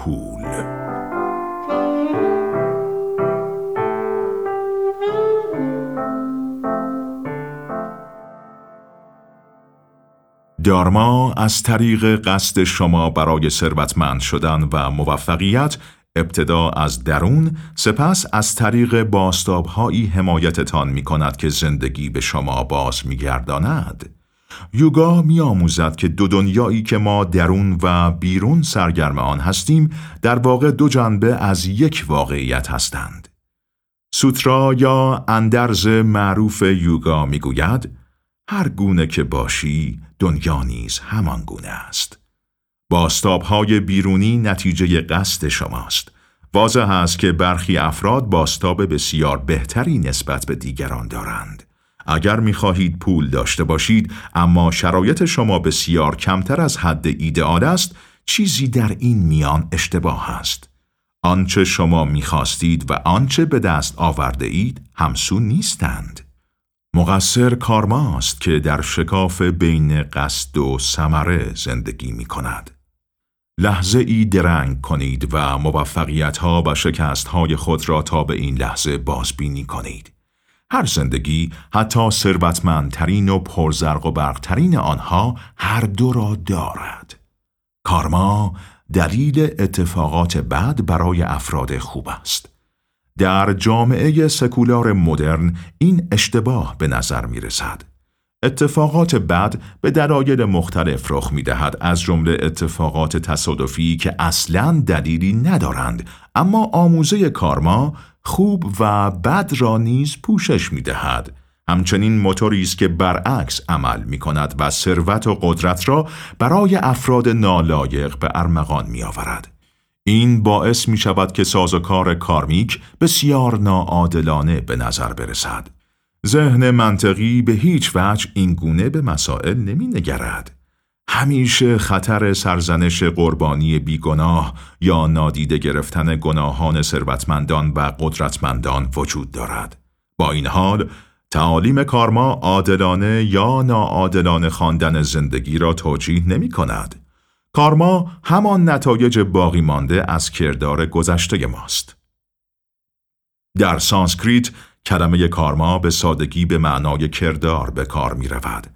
پول دارما از طریق قصد شما برای ثروتمند شدن و موفقیت ابتدا از درون سپس از طریق باستابهایی حمایتتان می کند که زندگی به شما باز می گرداند. یوگا می آموزد که دو دنیایی که ما درون و بیرون سرگرم آن هستیم در واقع دو جنبه از یک واقعیت هستند. سوترا یا اندرز معروف یوگا می گوید هر گونه که باشی دنیا نیز همان گونه است. باستابهای بیرونی نتیجه قصد شماست. واضح است که برخی افراد باستاب بسیار بهتری نسبت به دیگران دارند. اگر می‌خواهید پول داشته باشید اما شرایط شما بسیار کمتر از حد ایدئال است، چیزی در این میان اشتباه است. آنچه شما می‌خواستید و آنچه به دست آورده اید همسو نیستند. مقصر کارماست که در شکاف بین قصد و سمره زندگی می کند. لحظه ای درنگ کنید و موفقیت ها و شکست های خود را تا به این لحظه بازبینی کنید. هر زندگی حتی ثروتمندترین و پرزرق و برقترین آنها هر دو را دارد. کارما دلیل اتفاقات بد برای افراد خوب است. در جامعه سکولار مدرن این اشتباه به نظر می رسد. اتفاقات بد به دلایل مختلف رخ می دهد از جمله اتفاقات تصادفی که اصلا دلیلی ندارند اما آموزه کارما خوب و بد را نیز پوشش می دهد. همچنین موتوری است که برعکس عمل می کند و ثروت و قدرت را برای افراد نالایق به ارمغان می آورد. این باعث می شود که سازوکار کارمیک بسیار ناعادلانه به نظر برسد. ذهن منطقی به هیچ وجه این گونه به مسائل نمی نگرد. همیشه خطر سرزنش قربانی بیگناه یا نادیده گرفتن گناهان ثروتمندان و قدرتمندان وجود دارد. با این حال، تعالیم کارما عادلانه یا ناعادلانه خواندن زندگی را توجیه نمی کند. کارما همان نتایج باقی مانده از کردار گذشته ماست. در سانسکریت کلمه کارما به سادگی به معنای کردار به کار می رود.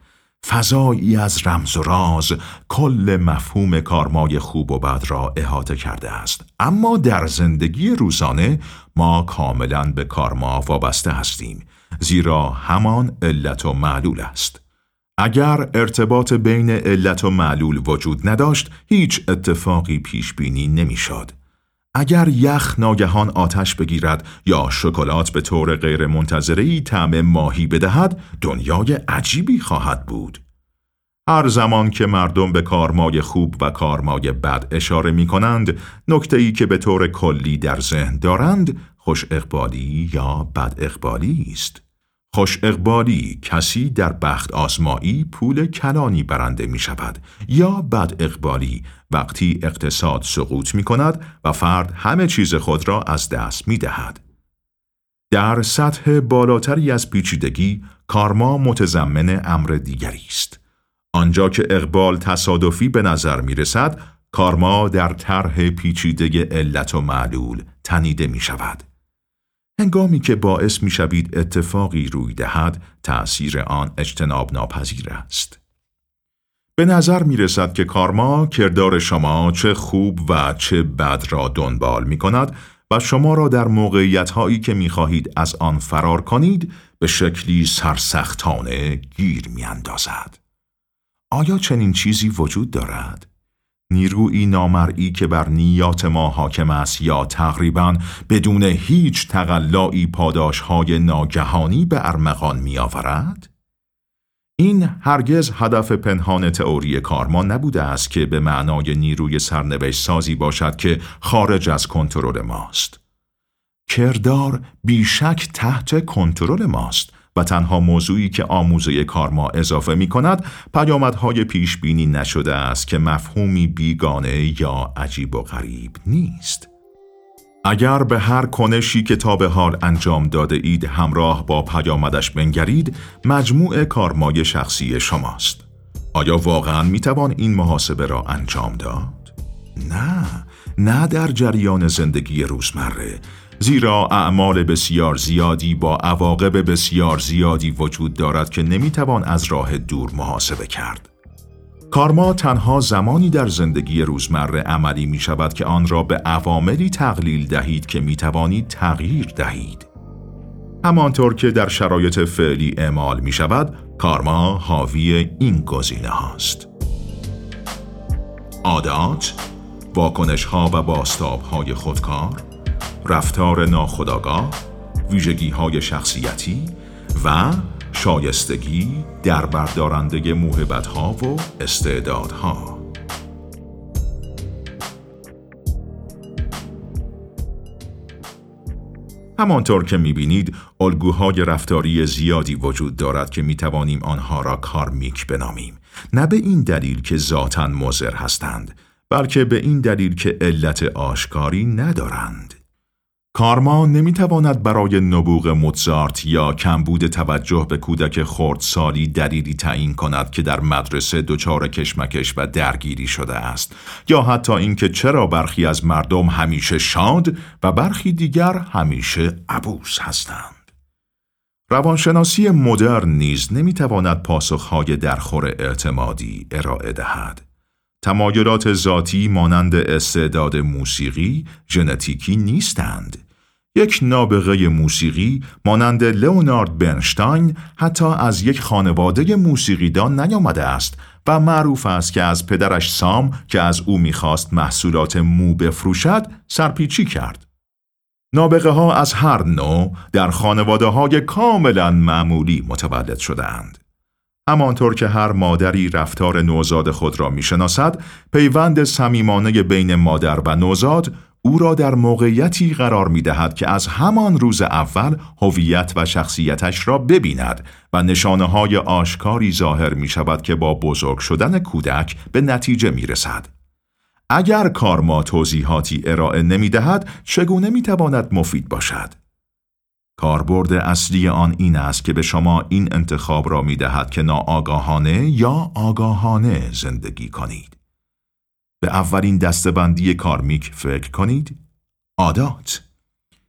فضایی از رمز و راز کل مفهوم کارمای خوب و بد را احاطه کرده است. اما در زندگی روزانه ما کاملا به کارما وابسته هستیم. زیرا همان علت و معلول است. اگر ارتباط بین علت و معلول وجود نداشت، هیچ اتفاقی پیش بینی نمی‌شد. اگر یخ ناگهان آتش بگیرد یا شکلات به طور غیر منتظری طعم ماهی بدهد، دنیای عجیبی خواهد بود. هر زمان که مردم به کارمای خوب و کارمای بد اشاره می کنند، نکته ای که به طور کلی در ذهن دارند، خوش اقبالی یا بد اقبالی است. خوش اقبالی کسی در بخت آزمایی پول کلانی برنده می شود یا بد اقبالی وقتی اقتصاد سقوط می کند و فرد همه چیز خود را از دست می دهد. در سطح بالاتری از پیچیدگی کارما متضمن امر دیگری است. آنجا که اقبال تصادفی به نظر می رسد، کارما در طرح پیچیده علت و معلول تنیده می شود. هنگامی که باعث می شوید اتفاقی روی دهد، تأثیر آن اجتناب ناپذیر است. به نظر می رسد که کارما کردار شما چه خوب و چه بد را دنبال می کند و شما را در موقعیت هایی که می خواهید از آن فرار کنید به شکلی سرسختانه گیر می اندازد. آیا چنین چیزی وجود دارد؟ نیروی نامرئی که بر نیات ما حاکم است یا تقریبا بدون هیچ تقلایی پاداشهای ناگهانی به ارمغان می آورد؟ این هرگز هدف پنهان تئوری کارما نبوده است که به معنای نیروی سرنوشت سازی باشد که خارج از کنترل ماست. کردار بیشک تحت کنترل ماست و تنها موضوعی که آموزه کارما اضافه می کند پیامدهای پیش بینی نشده است که مفهومی بیگانه یا عجیب و غریب نیست. اگر به هر کنشی که تا به حال انجام داده اید همراه با پیامدش بنگرید مجموع کارمای شخصی شماست. آیا واقعا می توان این محاسبه را انجام داد؟ نه، نه در جریان زندگی روزمره زیرا اعمال بسیار زیادی با عواقب بسیار زیادی وجود دارد که نمی‌توان از راه دور محاسبه کرد. کارما تنها زمانی در زندگی روزمره عملی می شود که آن را به عواملی تقلیل دهید که می توانید تغییر دهید. همانطور که در شرایط فعلی اعمال می شود، کارما حاوی این گزینه هاست. عادات، واکنش ها و باستاب های خودکار، رفتار ناخودآگاه، ویژگی های شخصیتی و شایستگی در بردارنده موهبت ها و استعدادها. همانطور که می‌بینید الگوهای رفتاری زیادی وجود دارد که می‌توانیم آنها را کارمیک بنامیم نه به این دلیل که ذاتا مزر هستند بلکه به این دلیل که علت آشکاری ندارند کارما نمی‌تواند برای نبوغ موتزارت یا کمبود توجه به کودک خردسالی دلیلی تعیین کند که در مدرسه دچار کشمکش و درگیری شده است یا حتی اینکه چرا برخی از مردم همیشه شاد و برخی دیگر همیشه عبوس هستند. روانشناسی مدرن نیز نمی‌تواند پاسخهای درخور اعتمادی ارائه دهد. تمایلات ذاتی مانند استعداد موسیقی ژنتیکی نیستند. یک نابغه موسیقی مانند لئونارد برنشتاین حتی از یک خانواده موسیقیدان نیامده است و معروف است که از پدرش سام که از او می‌خواست محصولات مو بفروشد سرپیچی کرد. نابغه ها از هر نوع در خانواده های کاملا معمولی متولد شدهاند. همانطور که هر مادری رفتار نوزاد خود را می‌شناسد، پیوند صمیمانه بین مادر و نوزاد او را در موقعیتی قرار می دهد که از همان روز اول هویت و شخصیتش را ببیند و نشانه های آشکاری ظاهر می شود که با بزرگ شدن کودک به نتیجه می رسد. اگر کارما توضیحاتی ارائه نمی دهد، چگونه می تواند مفید باشد؟ کاربرد اصلی آن این است که به شما این انتخاب را می دهد که ناآگاهانه یا آگاهانه زندگی کنید. به اولین دستبندی کارمیک فکر کنید؟ عادات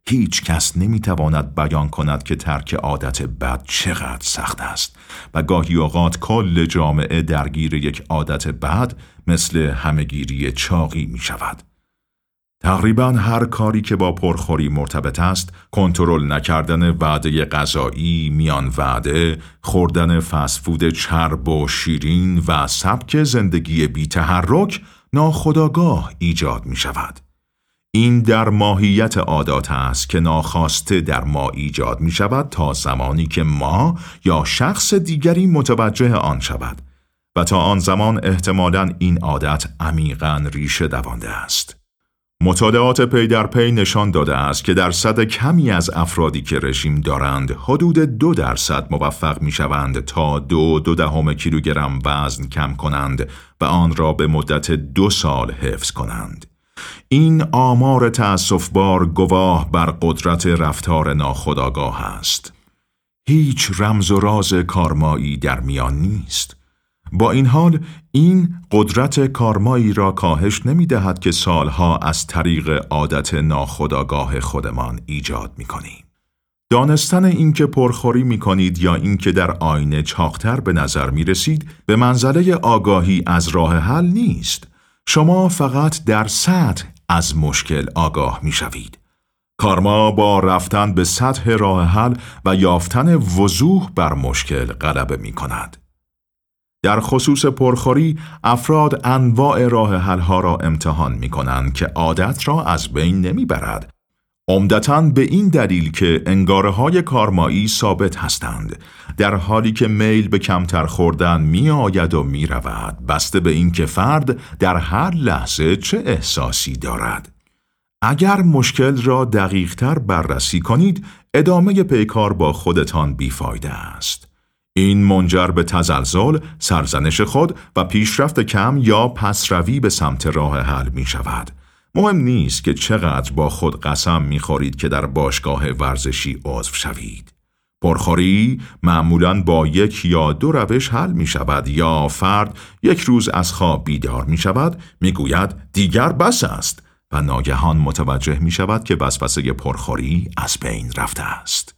هیچ کس نمی‌تواند بیان کند که ترک عادت بد چقدر سخت است و گاهی اوقات کل جامعه درگیر یک عادت بد مثل همهگیری چاقی می شود. تقریبا هر کاری که با پرخوری مرتبط است کنترل نکردن وعده غذایی میان وعده خوردن فسفود چرب و شیرین و سبک زندگی بی تحرک ناخداگاه ایجاد می شود. این در ماهیت عادات است که ناخواسته در ما ایجاد می شود تا زمانی که ما یا شخص دیگری متوجه آن شود و تا آن زمان احتمالا این عادت عمیقا ریشه دوانده است. مطالعات پی در پی نشان داده است که درصد کمی از افرادی که رژیم دارند حدود دو درصد موفق می شوند تا دو دو دهم کیلوگرم وزن کم کنند و آن را به مدت دو سال حفظ کنند. این آمار تأصفبار گواه بر قدرت رفتار ناخودآگاه است. هیچ رمز و راز کارمایی در میان نیست. با این حال این قدرت کارمایی را کاهش نمی دهد که سالها از طریق عادت ناخودآگاه خودمان ایجاد می کنیم. دانستن اینکه پرخوری می کنید یا اینکه در آینه چاختر به نظر می رسید به منزله آگاهی از راه حل نیست. شما فقط در سطح از مشکل آگاه می شوید. کارما با رفتن به سطح راه حل و یافتن وضوح بر مشکل غلبه می کند. در خصوص پرخوری افراد انواع راه حلها را امتحان می کنند که عادت را از بین نمی برد. عمدتا به این دلیل که انگاره های کارمایی ثابت هستند. در حالی که میل به کمتر خوردن می آید و می رود بسته به اینکه فرد در هر لحظه چه احساسی دارد. اگر مشکل را دقیقتر بررسی کنید ادامه پیکار با خودتان بیفایده است. این منجر به تزلزل، سرزنش خود و پیشرفت کم یا پسروی به سمت راه حل می شود. مهم نیست که چقدر با خود قسم می خورید که در باشگاه ورزشی عضو شوید. پرخوری معمولا با یک یا دو روش حل می شود یا فرد یک روز از خواب بیدار می شود می گوید دیگر بس است و ناگهان متوجه می شود که وسوسه پرخوری از بین رفته است.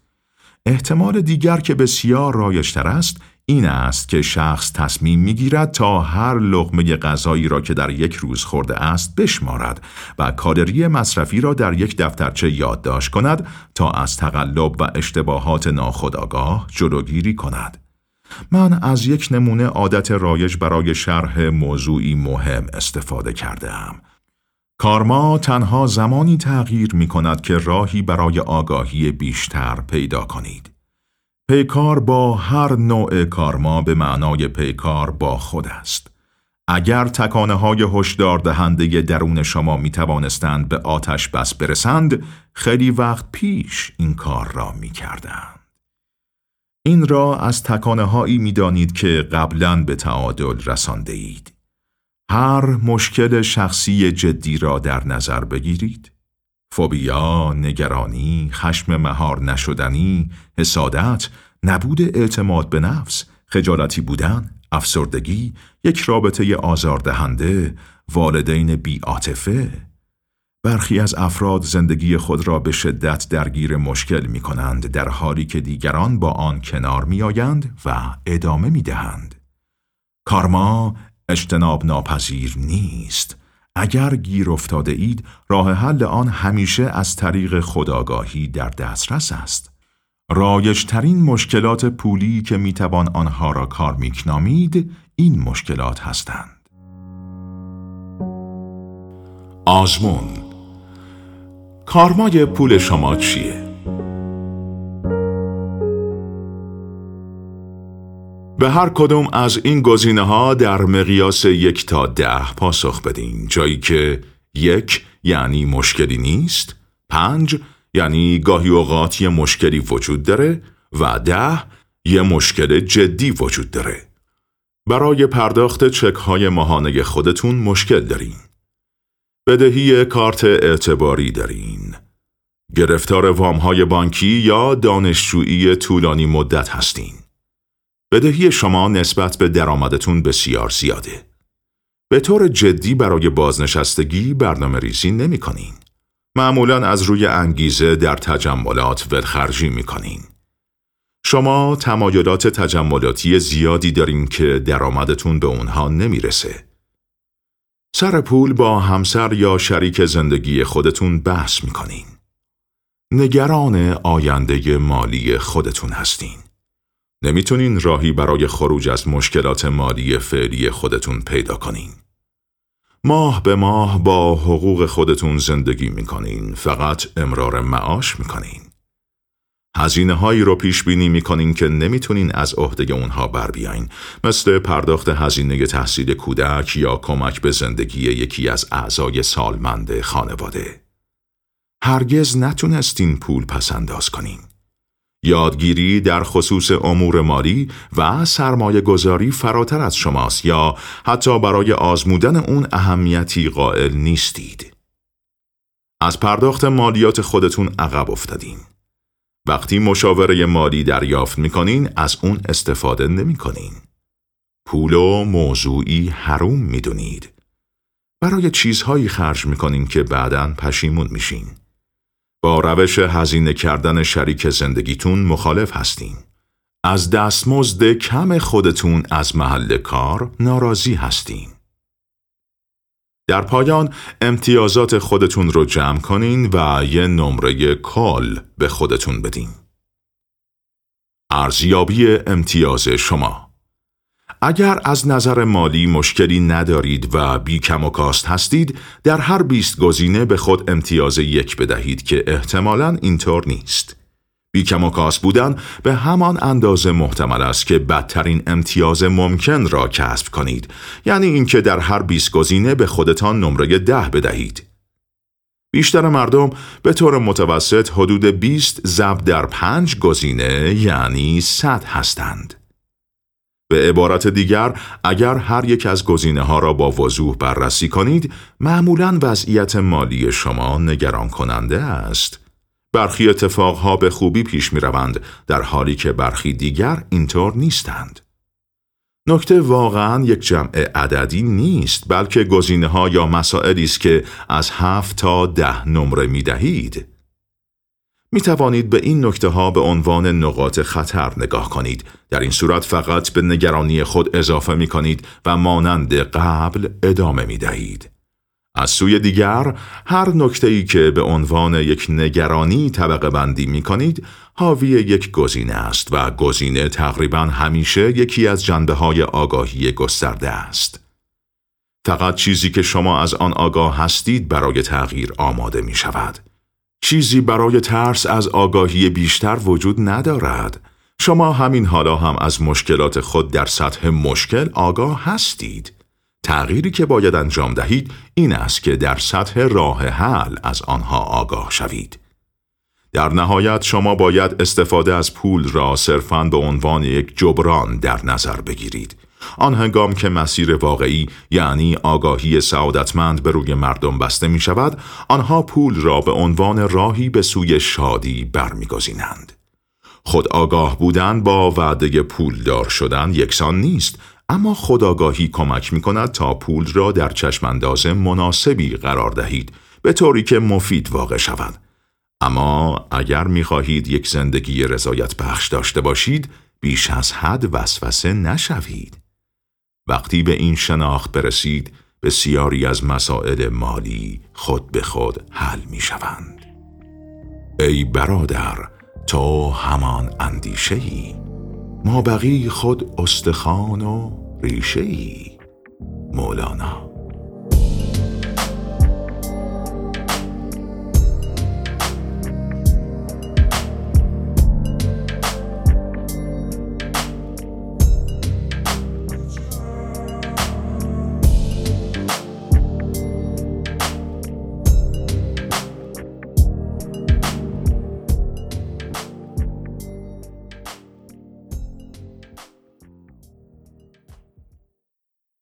احتمال دیگر که بسیار رایشتر است این است که شخص تصمیم می‌گیرد تا هر لغمه غذایی را که در یک روز خورده است بشمارد و کالری مصرفی را در یک دفترچه یادداشت کند تا از تقلب و اشتباهات ناخودآگاه جلوگیری کند. من از یک نمونه عادت رایج برای شرح موضوعی مهم استفاده کرده ام. کارما تنها زمانی تغییر می کند که راهی برای آگاهی بیشتر پیدا کنید. پیکار با هر نوع کارما به معنای پیکار با خود است. اگر تکانه های هشدار دهنده درون شما می توانستند به آتش بس برسند، خیلی وقت پیش این کار را می کردند. این را از تکانه هایی می دانید که قبلا به تعادل رسانده اید. هر مشکل شخصی جدی را در نظر بگیرید. فوبیا، نگرانی، خشم مهار نشدنی، حسادت، نبود اعتماد به نفس، خجالتی بودن، افسردگی، یک رابطه آزاردهنده، والدین بیعاطفه. برخی از افراد زندگی خود را به شدت درگیر مشکل می کنند در حالی که دیگران با آن کنار می آیند و ادامه می دهند. کارما اجتناب ناپذیر نیست. اگر گیر افتاده اید، راه حل آن همیشه از طریق خداگاهی در دسترس است. رایجترین مشکلات پولی که می‌توان آنها را کار میکنامید این مشکلات هستند. آزمون کارمای پول شما چیه؟ به هر کدوم از این گزینه ها در مقیاس یک تا ده پاسخ بدین. جایی که یک یعنی مشکلی نیست پنج یعنی گاهی اوقات یه مشکلی وجود داره و ده یه مشکل جدی وجود داره. برای پرداخت چک های ماهانه خودتون مشکل دارین. بدهی کارت اعتباری دارین. گرفتار وام های بانکی یا دانشجویی طولانی مدت هستین. بدهی شما نسبت به درآمدتون بسیار زیاده. به طور جدی برای بازنشستگی برنامه ریزی نمی کنین. معمولا از روی انگیزه در تجملات ولخرجی می کنین. شما تمایلات تجملاتی زیادی دارین که درآمدتون به اونها نمی‌رسه. سر پول با همسر یا شریک زندگی خودتون بحث می‌کنین. نگران آینده مالی خودتون هستین. نمی‌تونین راهی برای خروج از مشکلات مالی فعلی خودتون پیدا کنین. ماه به ماه با حقوق خودتون زندگی می‌کنین فقط امرار معاش می‌کنین. هزینه هایی رو پیش بینی می‌کنین که نمی‌تونین از عهده اونها بر بیاین مثل پرداخت هزینه تحصیل کودک یا کمک به زندگی یکی از اعضای سالمند خانواده. هرگز نتونستین پول پسنداز کنین. یادگیری در خصوص امور مالی و سرمایه گذاری فراتر از شماست یا حتی برای آزمودن اون اهمیتی قائل نیستید. از پرداخت مالیات خودتون عقب افتادین. وقتی مشاوره مالی دریافت می‌کنین از اون استفاده نمی‌کنین. پول و موضوعی حروم می‌دونید. برای چیزهایی خرج می‌کنین که بعدا پشیمون میشین. با روش هزینه کردن شریک زندگیتون مخالف هستین. از دستمزد کم خودتون از محل کار ناراضی هستین. در پایان امتیازات خودتون رو جمع کنین و یه نمره کال به خودتون بدین. ارزیابی امتیاز شما اگر از نظر مالی مشکلی ندارید و بی کم و کاست هستید، در هر بیست گزینه به خود امتیاز یک بدهید که احتمالاً اینطور نیست. بی کم و کاست بودن به همان اندازه محتمل است که بدترین امتیاز ممکن را کسب کنید، یعنی اینکه در هر بیست گزینه به خودتان نمره ده بدهید. بیشتر مردم به طور متوسط حدود 20 ضرب در پنج گزینه یعنی 100 هستند. به عبارت دیگر اگر هر یک از گزینه ها را با وضوح بررسی کنید معمولا وضعیت مالی شما نگران کننده است. برخی اتفاقها به خوبی پیش می روند در حالی که برخی دیگر اینطور نیستند. نکته واقعا یک جمع عددی نیست بلکه گزینه ها یا مسائلی است که از هفت تا ده نمره می دهید. می توانید به این نکته ها به عنوان نقاط خطر نگاه کنید. در این صورت فقط به نگرانی خود اضافه می کنید و مانند قبل ادامه می دهید. از سوی دیگر هر نکته ای که به عنوان یک نگرانی طبقه بندی می کنید حاوی یک گزینه است و گزینه تقریبا همیشه یکی از جنبه های آگاهی گسترده است. فقط چیزی که شما از آن آگاه هستید برای تغییر آماده می شود. چیزی برای ترس از آگاهی بیشتر وجود ندارد. شما همین حالا هم از مشکلات خود در سطح مشکل آگاه هستید. تغییری که باید انجام دهید این است که در سطح راه حل از آنها آگاه شوید. در نهایت شما باید استفاده از پول را صرفاً به عنوان یک جبران در نظر بگیرید. آن هنگام که مسیر واقعی یعنی آگاهی سعادتمند به روی مردم بسته می شود، آنها پول را به عنوان راهی به سوی شادی برمیگزینند. خود آگاه بودن با وعده پولدار شدن یکسان نیست اما خداگاهی کمک می کند تا پول را در چشمانداز مناسبی قرار دهید به طوری که مفید واقع شود. اما اگر می خواهید یک زندگی رضایت بخش داشته باشید بیش از حد وسوسه نشوید. وقتی به این شناخت برسید بسیاری از مسائل مالی خود به خود حل می شوند. ای برادر تو همان اندیشه ای ما بقی خود استخوان و ریشه ای مولانا